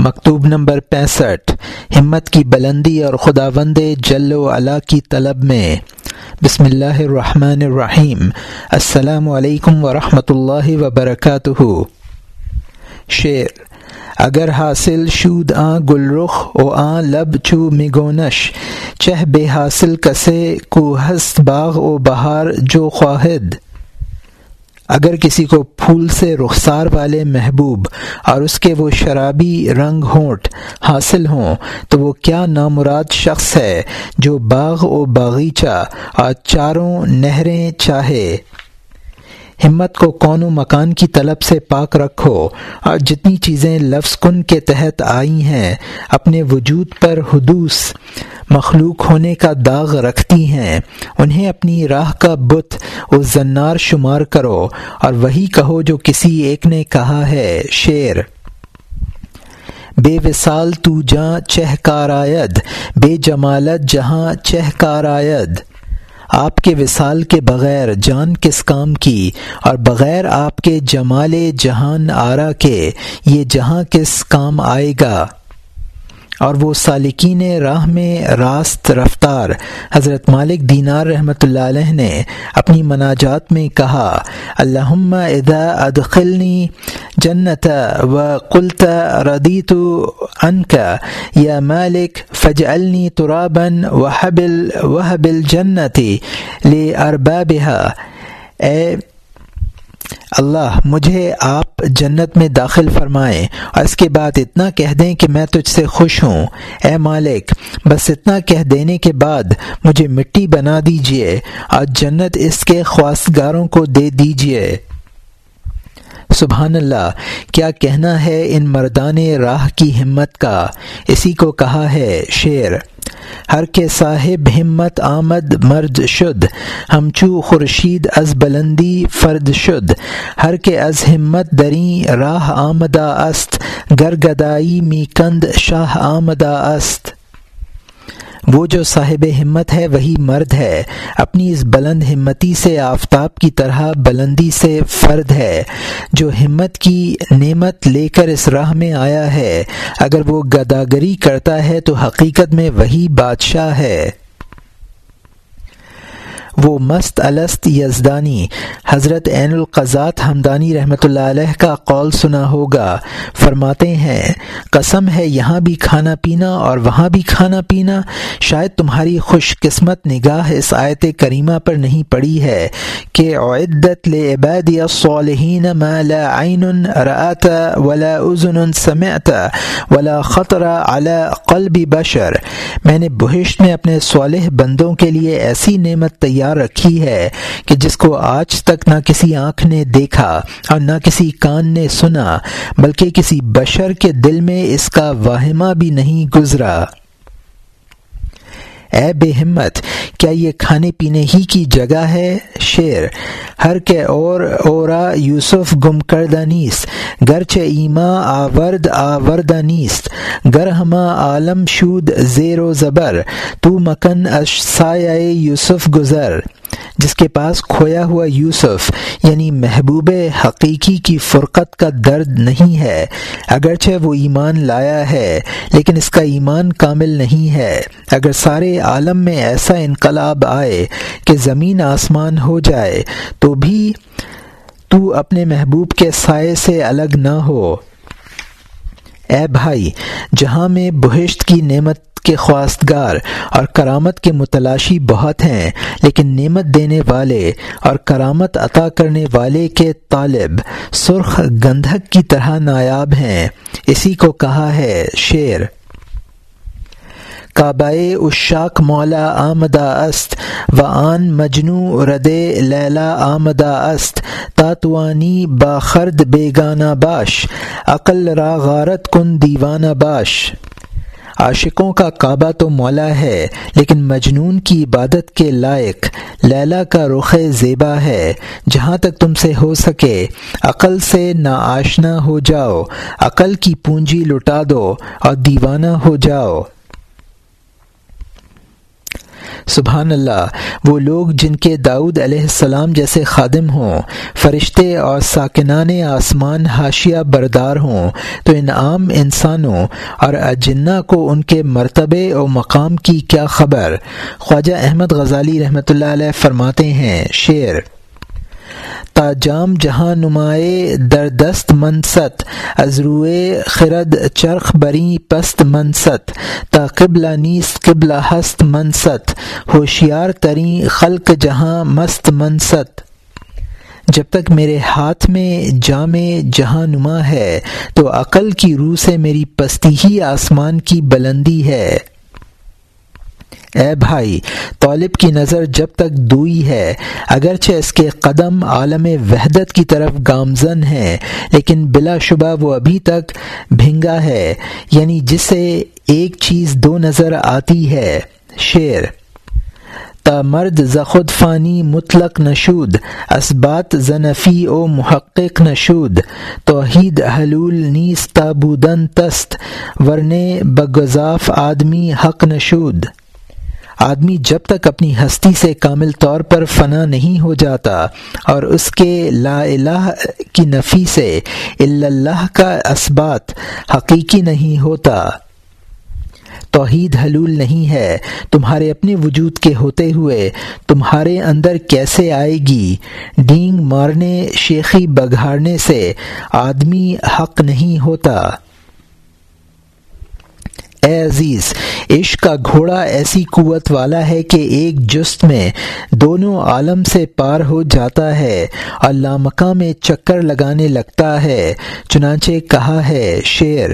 مکتوب نمبر پینسٹھ، ہمت کی بلندی اور خداوند جل و علا کی طلب میں۔ بسم اللہ الرحمن الرحیم۔ السلام علیکم ورحمۃ اللہ وبرکاتہ۔ شعر اگر حاصل شود آں گل رخ او آں لب چو مگونش چہ بے حاصل کسے کو ہست باغ او بہار جو خواہد۔ اگر کسی کو پھول سے رخسار والے محبوب اور اس کے وہ شرابی رنگ ہونٹ حاصل ہوں، تو وہ کیا نامراد شخص ہے جو باغ و باغیچہ اور چاروں نہریں چاہے؟ ہمت کو کون و مکان کی طلب سے پاک رکھو اور جتنی چیزیں لفظ کن کے تحت آئی ہیں، اپنے وجود پر حدوث مخلوق ہونے کا داغ رکھتی ہیں۔ انہیں اپنی راہ کا بت و زنار شمار کرو اور وہی کہو جو کسی ایک نے کہا ہے۔ شعر بے وصال تو جاں چہ کارآد بے جمالت جہاں چہ کارآد آپ کے وصال کے بغیر جان کس کام کی، اور بغیر آپ کے جمال جہان آرا کے، یہ جہاں کس کام آئے گا۔ اور وہ سالکین راہ میں راست رفتار۔ حضرت مالک دینار رحمۃ اللہ علیہ نے اپنی مناجات میں کہا، اللہم ادا ادخلنی جنت و قلت ردیت انک یا مالک فج النی ترابن وحبل وحبل جنتی لے اربابہ اے اللہ مجھے آپ جنت میں داخل فرمائیں اور اس کے بعد اتنا کہہ دیں کہ میں تجھ سے خوش ہوں۔ اے مالک، بس اتنا کہہ دینے کے بعد مجھے مٹی بنا دیجیے اور جنت اس کے خواستگاروں کو دے دیجیے۔ سبحان اللہ، کیا کہنا ہے ان مردان راہ کی ہمت کا؟ اسی کو کہا ہے شعر۔ ہر کے صاحب ہمت آمد مرد شد ہمچو خورشید از بلندی فرد شد۔ ہر کے از ہمت دریں راہ آمدہ است گر گدائی می کند شاہ آمدہ است۔ وہ جو صاحب ہمت ہے وہی مرد ہے۔ اپنی اس بلند ہمتی سے آفتاب کی طرح بلندی سے فرد ہے۔ جو ہمت کی نعمت لے کر اس راہ میں آیا ہے، اگر وہ گداگری کرتا ہے تو حقیقت میں وہی بادشاہ ہے۔ وہ مست الست یزدانی۔ حضرت عین القضات ہمدانی رحمۃ اللہ علیہ کا قول سنا ہوگا۔ فرماتے ہیں، قسم ہے یہاں بھی کھانا پینا اور وہاں بھی کھانا پینا۔ شاید تمہاری خوش قسمت نگاہ اس آیت کریمہ پر نہیں پڑی ہے کہ عدت لعباد الصالحین ما لا عین رأت ولا اذن سمعت ولا خطر على قلب بشر۔ میں نے بہشت میں اپنے صالح بندوں کے لیے ایسی نعمت تیار رکھی ہے کہ جس کو آج تک نہ کسی آنکھ نے دیکھا اور نہ کسی کان نے سنا، بلکہ کسی بشر کے دل میں اس کا واہمہ بھی نہیں گزرا۔ اے بے ہمت، کیا یہ کھانے پینے ہی کی جگہ ہے؟ شعر ہر کے اور اورا یوسف گم کردہ نیست، گرچہ ایما آورد آوردہ نیست، گر ہما عالم شود زیر و زبر، تو مکن سایہ یوسف گزر۔ جس کے پاس کھویا ہوا یوسف یعنی محبوب حقیقی کی فرقت کا درد نہیں ہے، اگرچہ وہ ایمان لایا ہے، لیکن اس کا ایمان کامل نہیں ہے۔ اگر سارے عالم میں ایسا انقلاب آئے کہ زمین آسمان ہو جائے، تو بھی تو اپنے محبوب کے سائے سے الگ نہ ہو۔ اے بھائی، جہاں میں بہشت کی نعمت کے خواستگار اور کرامت کے متلاشی بہت ہیں، لیکن نعمت دینے والے اور کرامت عطا کرنے والے کے طالب سرخ گندھک کی طرح نایاب ہیں۔ اسی کو کہا ہے شعر۔ کعبۂ اشاک مولا آمدہ است و آن مجنو رد لیلا آمدہ است۔ تاتوانی باخرد بیگانہ باش، عقل را غارت کن دیوانہ باش۔ عاشقوں کا کعبہ تو مولا ہے، لیکن مجنون کی عبادت کے لائق لیلا کا رخ زیبا ہے۔ جہاں تک تم سے ہو سکے، عقل سے نا آشنا ہو جاؤ، عقل کی پونجی لٹا دو اور دیوانہ ہو جاؤ۔ سبحان اللہ، وہ لوگ جن کے داؤد علیہ السلام جیسے خادم ہوں، فرشتے اور ساکنان آسمان حاشیہ بردار ہوں، تو ان عام انسانوں اور اجنا کو ان کے مرتبے اور مقام کی کیا خبر؟ خواجہ احمد غزالی رحمۃ اللہ علیہ فرماتے ہیں، شعر تا جام جہاں نمائے دردست منست ازروئے خرد چرخ بری پست منست تا قبلہ نیس قبلہ ہست منست ہوشیار تریں خلق جہاں مست منست جب تک میرے ہاتھ میں جام جہاں نما ہے، تو عقل کی روح سے میری پستی ہی آسمان کی بلندی ہے۔ اے بھائی، طالب کی نظر جب تک دوئی ہے، اگرچہ اس کے قدم عالم وحدت کی طرف گامزن ہے لیکن بلا شبہ وہ ابھی تک بھنگا ہے یعنی جسے ایک چیز دو نظر آتی ہے۔ شعر تا مرد زخد فانی مطلق نشود اسبات زنفی او محقق نشود۔ توحید حلول نیس تابودن تست ورنے بگذاف آدمی حق نشود۔ آدمی جب تک اپنی ہستی سے کامل طور پر فنا نہیں ہو جاتا اور اس کے لا الہ کی نفی سے اللہ کا اسبات حقیقی نہیں ہوتا۔ توحید حلول نہیں ہے۔ تمہارے اپنے وجود کے ہوتے ہوئے تمہارے اندر کیسے آئے گی؟ ڈینگ مارنے، شیخی بگھاڑنے سے آدمی حق نہیں ہوتا۔ اے عزیز، عشق کا گھوڑا ایسی قوت والا ہے کہ ایک جست میں دونوں عالم سے پار ہو جاتا ہے۔ اور لامکہ میں چکر لگانے لگتا ہے۔ چنانچہ کہا ہے شعر،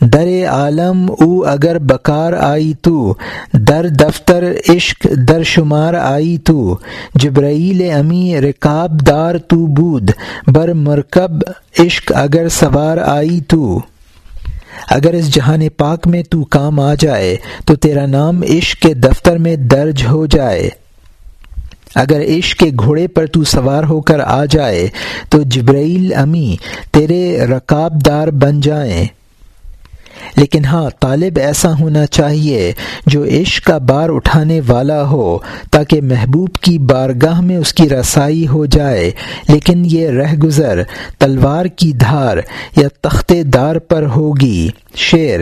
در عالم او اگر بکار آئی تو، در دفتر عشق در شمار آئی تو۔ جبرائیل امی رکاب دار تو بود، بر مرکب عشق اگر سوار آئی تو۔ اگر اس جہان پاک میں تو کام آ جائے، تو تیرا نام عشق کے دفتر میں درج ہو جائے۔ اگر عشق کے گھوڑے پر تو سوار ہو کر آ جائے، تو جبرائیل امی تیرے رکاب دار بن جائیں۔ لیکن ہاں طالب ایسا ہونا چاہیے جو عشق کا بار اٹھانے والا ہو، تاکہ محبوب کی بارگاہ میں اس کی رسائی ہو جائے۔ لیکن یہ رہ گزر تلوار کی دھار یا تختے دار پر ہوگی۔ شعر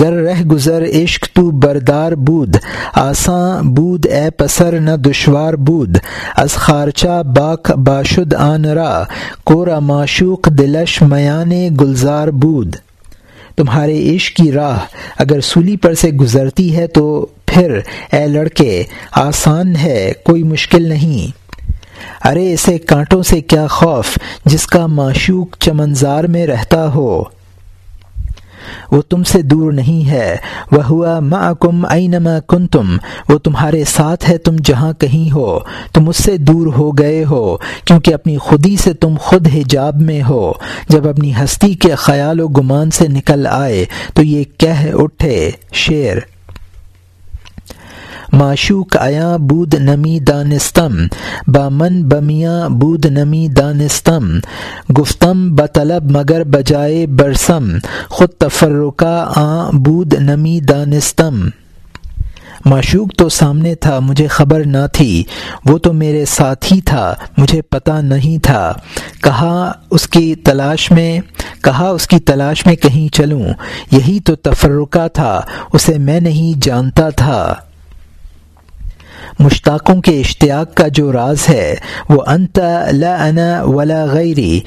گر رہ گزر عشق تو بردار بود۔ آساں بود، اے پسر، نہ دشوار بود۔ از خارچہ باک، باشد آن را۔ کورا معشوق، دلش میان گلزار بود۔ تمہارے عشق کی راہ اگر سولی پر سے گزرتی ہے تو پھر اے لڑکے، آسان ہے، کوئی مشکل نہیں۔ ارے، اسے کانٹوں سے کیا خوف، جس کا معشوق چمنزار میں رہتا ہو۔ وہ تم سے دور نہیں ہے۔ وہ ہوا معکم اینما کنتم وہ تمہارے ساتھ ہے تم جہاں کہیں ہو۔ تم اس سے دور ہو گئے ہو، کیونکہ اپنی خودی سے تم خود حجاب میں ہو۔ جب اپنی ہستی کے خیال و گمان سے نکل آئے، تو یہ کہہ اٹھے شعر معشوق آیا بود نمی دانستم بامن بمیاں بود نمی دانستم. گفتم بطلب مگر بجائے برسم، خود تفرقہ آ بود نمی دانستم. معشوق تو سامنے تھا، مجھے خبر نہ تھی، وہ تو میرے ساتھ ہی تھا، مجھے پتہ نہیں تھا۔ کہا اس کی تلاش میں، کہا اس کی تلاش میں کہیں چلوں، یہی تو تفرقہ تھا، اسے میں نہیں جانتا تھا۔ مشتاقوں کے اشتیاق کا جو راز ہے، وہ انت لا انا ولا غیری،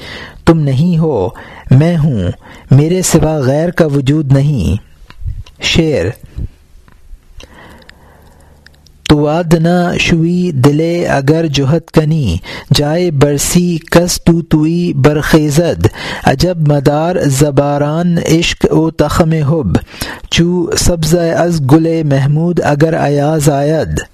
تم نہیں ہو، میں ہوں، میرے سوا غیر کا وجود نہیں۔ شعر تو نہ شوی دلے اگر جوہت کنی، جائے برسی کس تو توئی برخیزد۔ عجب مدار زباران عشق او تخم حب، چو سبز از گل محمود اگر ایاز آید۔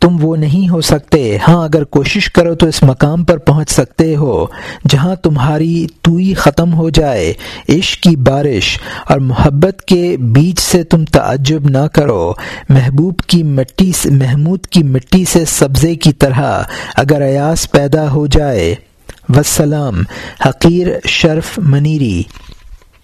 تم وہ نہیں ہو سکتے۔ ہاں اگر کوشش کرو تو اس مقام پر پہنچ سکتے ہو جہاں تمہاری توئی ختم ہو جائے، عشق کی بارش اور محبت کے بیچ سے تم تعجب نہ کرو۔ محبوب کی مٹی سے، محمود کی مٹی سے سبزے کی طرح اگر ایاس پیدا ہو جائے۔ وسلام، حقیر شرف منیری۔